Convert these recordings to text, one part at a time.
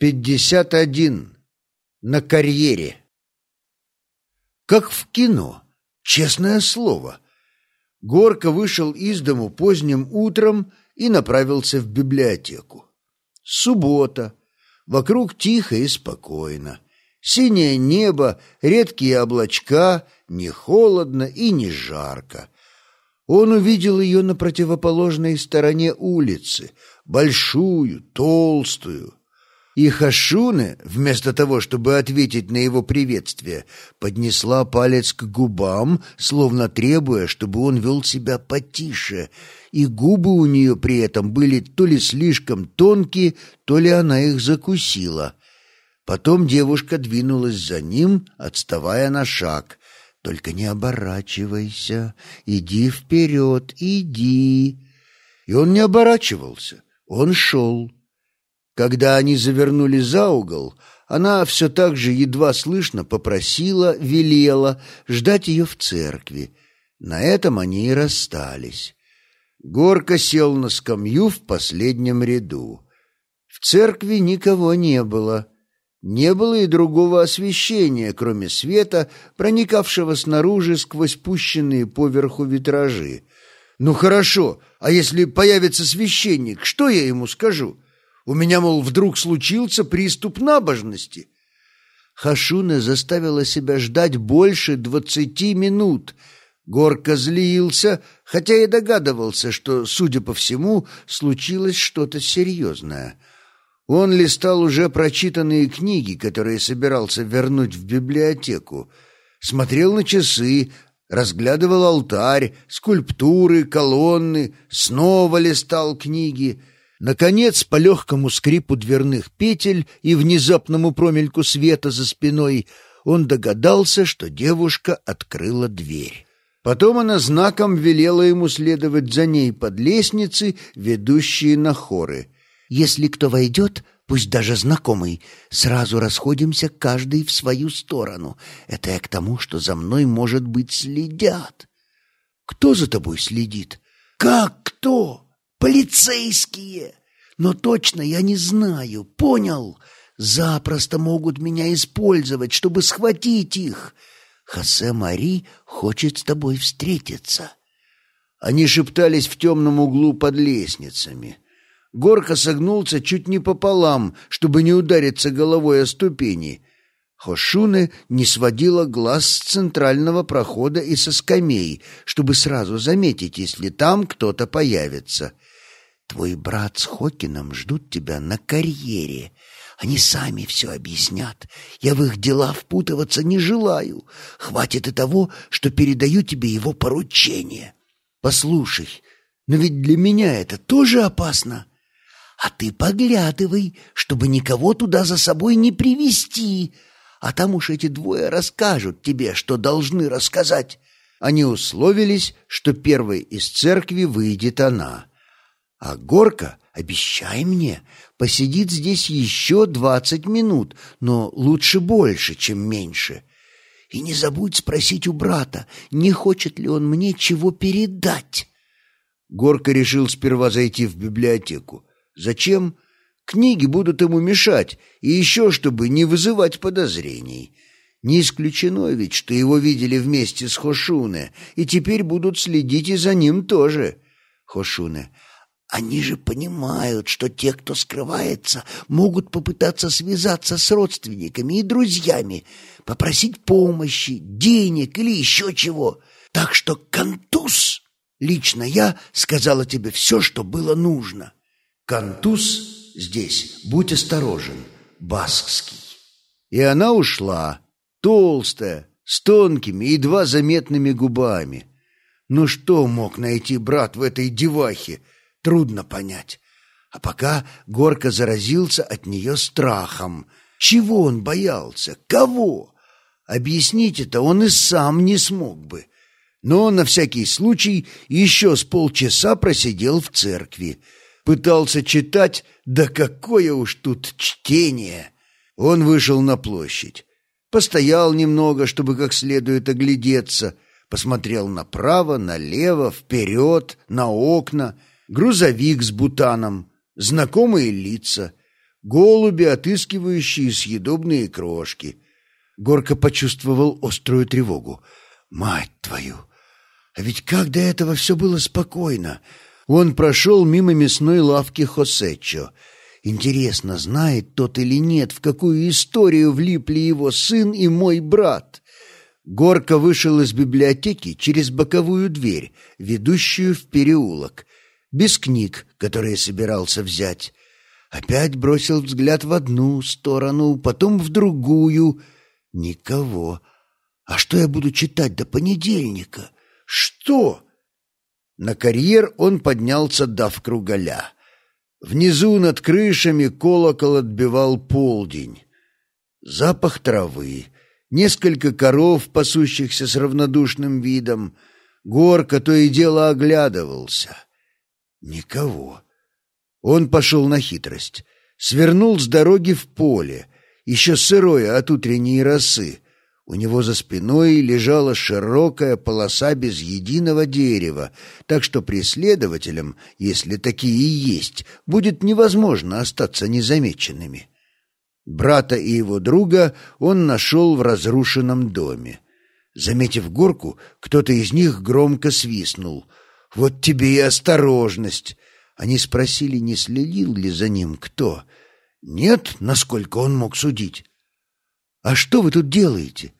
Пятьдесят один. На карьере. Как в кино. Честное слово. Горка вышел из дому поздним утром и направился в библиотеку. Суббота. Вокруг тихо и спокойно. Синее небо, редкие облачка, не холодно и не жарко. Он увидел ее на противоположной стороне улицы, большую, толстую, и Хашуне, вместо того, чтобы ответить на его приветствие, поднесла палец к губам, словно требуя, чтобы он вел себя потише, и губы у нее при этом были то ли слишком тонкие, то ли она их закусила. Потом девушка двинулась за ним, отставая на шаг. «Только не оборачивайся, иди вперед, иди». И он не оборачивался, он шел. Когда они завернули за угол, она все так же едва слышно попросила, велела ждать ее в церкви. На этом они и расстались. Горка сел на скамью в последнем ряду. В церкви никого не было. Не было и другого освещения, кроме света, проникавшего снаружи сквозь пущенные поверху витражи. «Ну хорошо, а если появится священник, что я ему скажу?» У меня, мол, вдруг случился приступ набожности. Хашуна заставила себя ждать больше двадцати минут. Горка злился, хотя и догадывался, что, судя по всему, случилось что-то серьезное. Он листал уже прочитанные книги, которые собирался вернуть в библиотеку. Смотрел на часы, разглядывал алтарь, скульптуры, колонны, снова листал книги — Наконец, по легкому скрипу дверных петель и внезапному промельку света за спиной, он догадался, что девушка открыла дверь. Потом она знаком велела ему следовать за ней под лестницей, ведущие на хоры. «Если кто войдет, пусть даже знакомый, сразу расходимся каждый в свою сторону. Это я к тому, что за мной, может быть, следят». «Кто за тобой следит?» «Как кто?» Полицейские! Но точно я не знаю, понял? Запросто могут меня использовать, чтобы схватить их. Хосе Мари хочет с тобой встретиться. Они шептались в темном углу под лестницами. Горка согнулся чуть не пополам, чтобы не удариться головой о ступени. Хошуне не сводила глаз с центрального прохода и со скамей, чтобы сразу заметить, если там кто-то появится — Твой брат с Хокином ждут тебя на карьере. Они сами все объяснят. Я в их дела впутываться не желаю. Хватит и того, что передаю тебе его поручение. Послушай, но ведь для меня это тоже опасно. А ты поглядывай, чтобы никого туда за собой не привести. А там уж эти двое расскажут тебе, что должны рассказать. Они условились, что первой из церкви выйдет она. А Горка, обещай мне, посидит здесь еще двадцать минут, но лучше больше, чем меньше. И не забудь спросить у брата, не хочет ли он мне чего передать. Горка решил сперва зайти в библиотеку. Зачем? Книги будут ему мешать, и еще чтобы не вызывать подозрений. Не исключено ведь, что его видели вместе с Хошуне, и теперь будут следить и за ним тоже. Хошуне, они же понимают, что те, кто скрывается, могут попытаться связаться с родственниками и друзьями, попросить помощи, денег или еще чего. Так что, kontuz, лично я сказала тебе все, что было нужно. Kontuz здесь, будь осторожен, баскский. И она ушла, толстая, с тонкими, едва заметными губами. Ну что мог найти брат в этой девахе? Трудно понять. А пока Горка заразился от нее страхом. Чего он боялся? Кого? Объяснить это он и сам не смог бы. Но на всякий случай еще с полчаса просидел в церкви. Пытался читать, да какое уж тут чтение! Он вышел на площадь. Постоял немного, чтобы как следует оглядеться. Посмотрел направо, налево, вперед, на окна — грузовик с бутаном, знакомые лица. голуби, отыскивающие съедобные крошки. Горка почувствовал острую тревогу. «Мать твою! А ведь как до этого все было спокойно!» Он прошел мимо мясной лавки Хосечо. Интересно, знает тот или нет, в какую историю влипли его сын и мой брат. Горка вышел из библиотеки через боковую дверь, ведущую в переулок, без книг, которые собирался взять. Опять бросил взгляд в одну сторону, потом в другую. Никого. А что я буду читать до понедельника? Что? На карьер он поднялся дав кругаля. Внизу над крышами колокол отбивал полдень. Запах травы, несколько коров, пасущихся с равнодушным видом. Горка то и дело оглядывался. Никого. Он пошел на хитрость. Свернул с дороги в поле, еще сырое от утренней росы, у него за спиной лежала широкая полоса без единого дерева, так что преследователям, если такие и есть, будет невозможно остаться незамеченными. Брата и его друга он нашел в разрушенном доме. Заметив горку, кто-то из них громко свистнул. «Вот тебе и осторожность!» Они спросили, не следил ли за ним кто. «Нет, насколько он мог судить». «А что вы тут делаете?»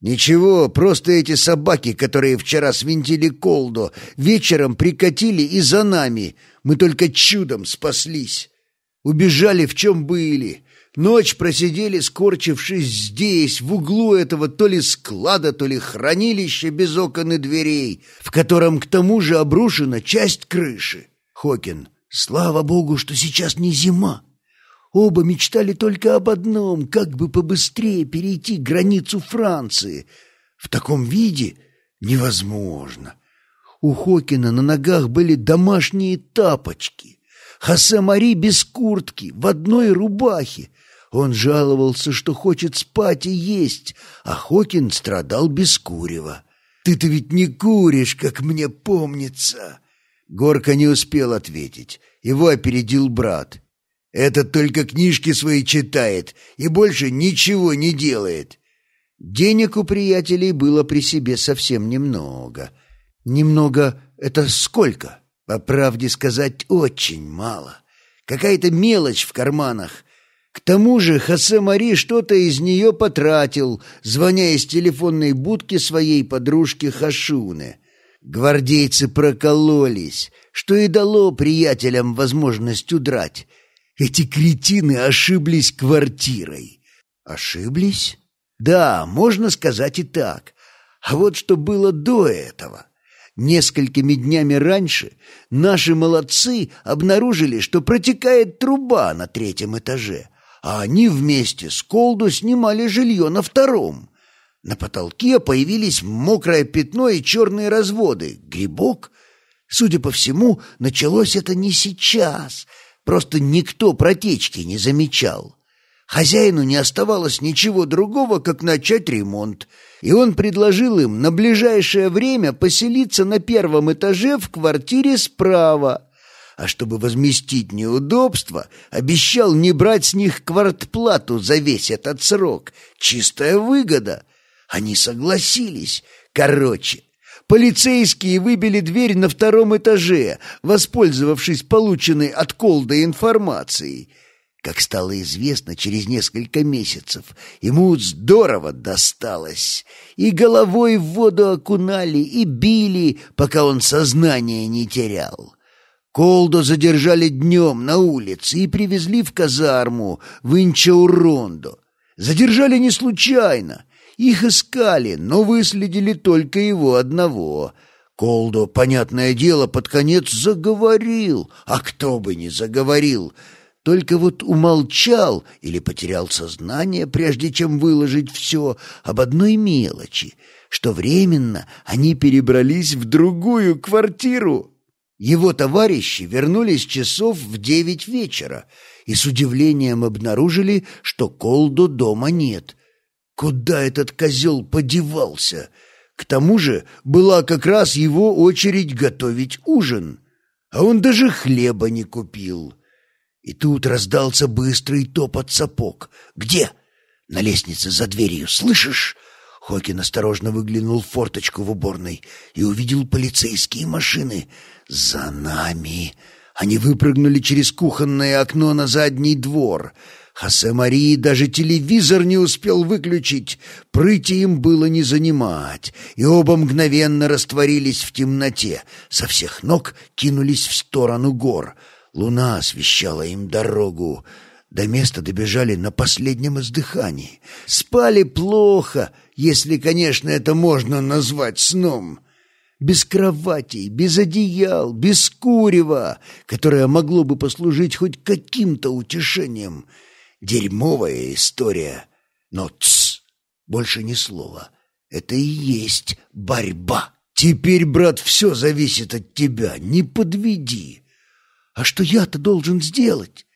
«Ничего, просто эти собаки, которые вчера свинтили колду, вечером прикатили и за нами. Мы только чудом спаслись. Убежали в чем были. Ночь просидели, скорчившись здесь, в углу этого то ли склада, то ли хранилища без окон и дверей, в котором к тому же обрушена часть крыши. Хокин, слава богу, что сейчас не зима. Оба мечтали только об одном — как бы побыстрее перейти границу Франции. В таком виде невозможно. У Хокина на ногах были домашние тапочки. Хосе Мари без куртки, в одной рубахе. Он жаловался, что хочет спать и есть, а Хокин страдал без курева. «Ты-то ведь не куришь, как мне помнится!» Горка не успел ответить. Его опередил брат. Этот только книжки свои читает и больше ничего не делает. Денег у приятелей было при себе совсем немного. Немного — это сколько? По правде сказать, очень мало. Какая-то мелочь в карманах. К тому же Хосе Мари что-то из нее потратил, звоня из телефонной будки своей подружке Хашуне. Гвардейцы прокололись, что и дало приятелям возможность удрать — эти кретины ошиблись квартирой. Ошиблись? Да, можно сказать и так. А вот что было до этого. Несколькими днями раньше наши молодцы обнаружили, что протекает труба на третьем этаже, а они вместе с Колду снимали жилье на втором. На потолке появились мокрое пятно и черные разводы. Грибок? Судя по всему, началось это не сейчас — Просто никто протечки не замечал. Хозяину не оставалось ничего другого, как начать ремонт, и он предложил им на ближайшее время поселиться на первом этаже в квартире справа, а чтобы возместить неудобства, обещал не брать с них квартплату за весь этот срок. Чистая выгода. Они согласились. Короче, Полицейские выбили дверь на втором этаже, воспользовавшись полученной от Колда информацией. Как стало известно через несколько месяцев, ему здорово досталось. И головой в воду окунали, и били, пока он сознание не терял. Колдо задержали днем на улице и привезли в казарму в Инчаурондо. Задержали не случайно. Их искали, но выследили только его одного. Колдо, понятное дело, под конец заговорил, а кто бы не заговорил, только вот умолчал или потерял сознание, прежде чем выложить все об одной мелочи, что временно они перебрались в другую квартиру. Его товарищи вернулись часов в девять вечера и с удивлением обнаружили, что Колдо дома нет — Куда этот козел подевался? К тому же была как раз его очередь готовить ужин, а он даже хлеба не купил. И тут раздался быстрый топот сапог. «Где?» «На лестнице за дверью. Слышишь?» Хокин осторожно выглянул в форточку в уборной и увидел полицейские машины. «За нами!» Они выпрыгнули через кухонное окно на задний двор. Хосе Марии даже телевизор не успел выключить. Прыти им было не занимать, и оба мгновенно растворились в темноте. Со всех ног кинулись в сторону гор — Луна освещала им дорогу. До места добежали на последнем издыхании. Спали плохо, если, конечно, это можно назвать сном. Без кроватей, без одеял, без курева, которое могло бы послужить хоть каким-то утешением. Дерьмовая история. Но тс, больше ни слова. Это и есть борьба. Теперь, брат, все зависит от тебя. Не подведи. А что я-то должен сделать?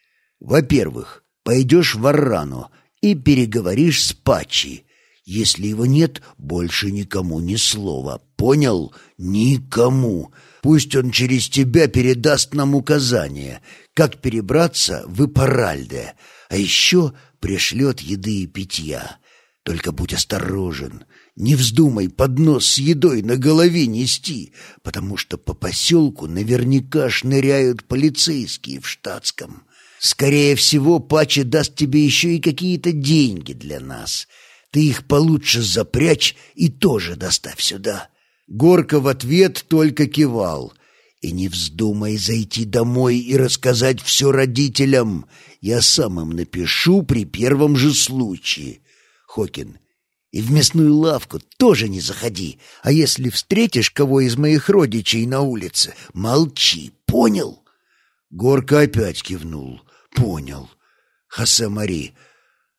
Во-первых, пойдешь в Аррану и переговоришь с Пачи. Если его нет, больше никому ни слова. Понял? Никому. Пусть он через тебя передаст нам указания, как перебраться в Ипаральде, а еще пришлет еды и питья. Только будь осторожен, не вздумай поднос с едой на голове нести, потому что по поселку наверняка шныряют полицейские в штатском. Скорее всего, Пача даст тебе еще и какие-то деньги для нас. Ты их получше запрячь и тоже доставь сюда». Горка в ответ только кивал. «И не вздумай зайти домой и рассказать все родителям. Я сам им напишу при первом же случае». Хокин, и в мясную лавку тоже не заходи. А если встретишь кого из моих родичей на улице, молчи, понял?» Горка опять кивнул. «Понял. Хосе Мари.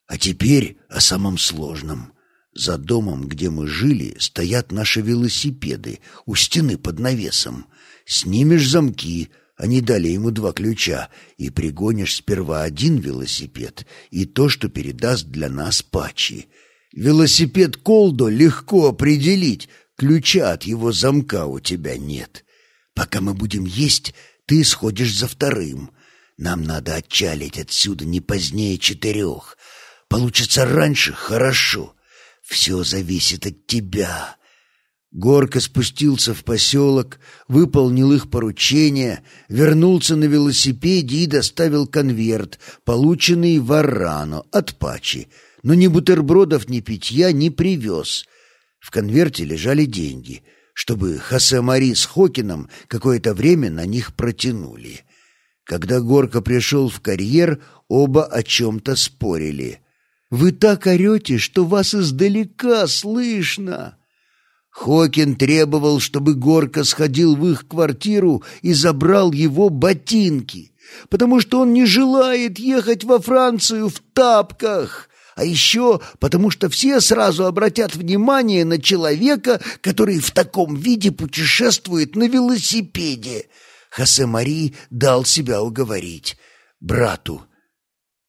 А теперь о самом сложном. За домом, где мы жили, стоят наши велосипеды у стены под навесом. Снимешь замки, они дали ему два ключа, и пригонишь сперва один велосипед и то, что передаст для нас Пачи». Велосипед Колдо легко определить, ключа от его замка у тебя нет. Пока мы будем есть, ты сходишь за вторым. Нам надо отчалить отсюда не позднее четырех. Получится раньше — хорошо. Все зависит от тебя. Горка спустился в поселок, выполнил их поручение, вернулся на велосипеде и доставил конверт, полученный в Аррано от Пачи — но ни бутербродов, ни питья не привез. В конверте лежали деньги, чтобы Хосе Мари с Хокином какое-то время на них протянули. Когда Горка пришел в карьер, оба о чем-то спорили. «Вы так орете, что вас издалека слышно!» Хокин требовал, чтобы Горка сходил в их квартиру и забрал его ботинки, потому что он не желает ехать во Францию в тапках а еще потому что все сразу обратят внимание на человека, который в таком виде путешествует на велосипеде. Хосе Мари дал себя уговорить. «Брату,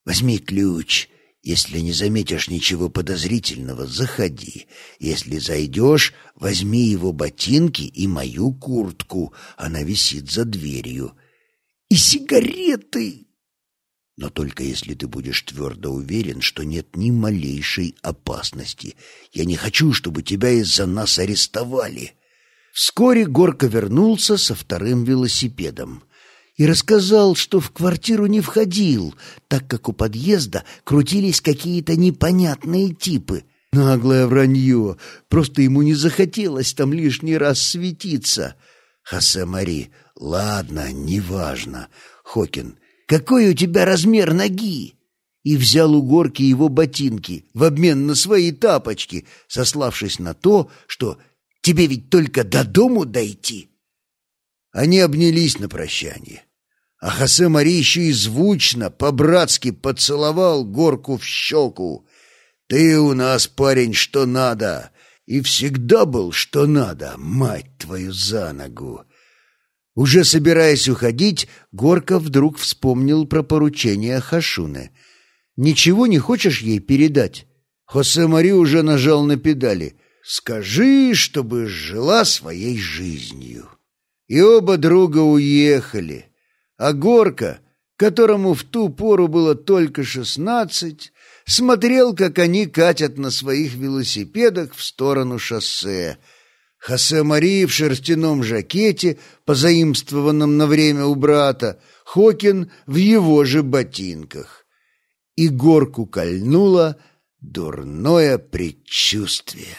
возьми ключ». Если не заметишь ничего подозрительного, заходи. Если зайдешь, возьми его ботинки и мою куртку. Она висит за дверью. И сигареты но только если ты будешь твердо уверен, что нет ни малейшей опасности. Я не хочу, чтобы тебя из-за нас арестовали». Вскоре Горка вернулся со вторым велосипедом и рассказал, что в квартиру не входил, так как у подъезда крутились какие-то непонятные типы. Наглое вранье, просто ему не захотелось там лишний раз светиться. Хосе Мари, ладно, неважно. Хокин, какой у тебя размер ноги?» И взял у горки его ботинки в обмен на свои тапочки, сославшись на то, что «тебе ведь только до дому дойти». Они обнялись на прощание. А Хосе Мари еще и звучно, по-братски поцеловал горку в щеку. «Ты у нас, парень, что надо!» И всегда был, что надо, мать твою за ногу. Уже собираясь уходить, Горка вдруг вспомнил про поручение Хашуны. «Ничего не хочешь ей передать?» Хосе Мари уже нажал на педали. «Скажи, чтобы жила своей жизнью». И оба друга уехали. А Горка, которому в ту пору было только шестнадцать, смотрел, как они катят на своих велосипедах в сторону шоссе. Хосе Мари в шерстяном жакете, позаимствованном на время у брата, Хокин в его же ботинках. И горку кольнуло дурное предчувствие.